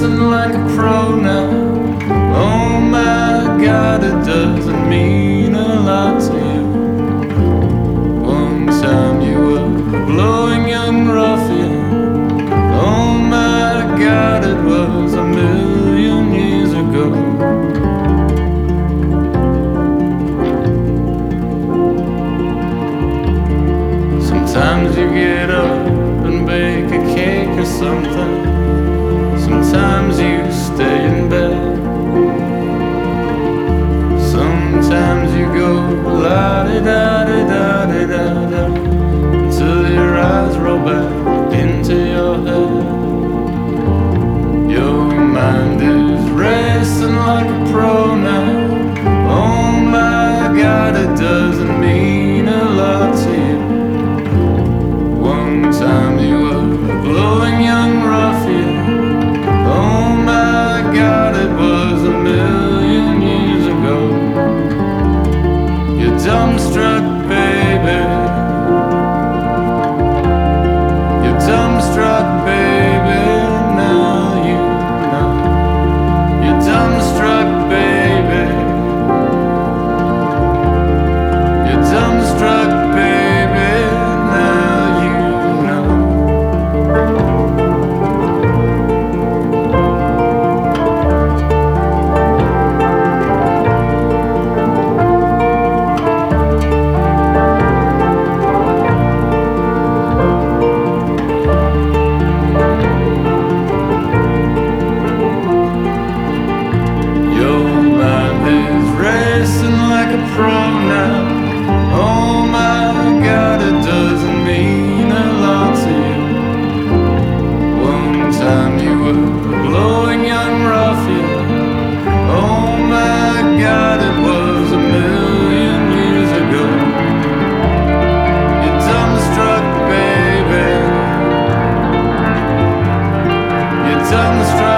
dancing like a pro now. Oh my god, it doesn't mean. until your eyes roll back. down strong.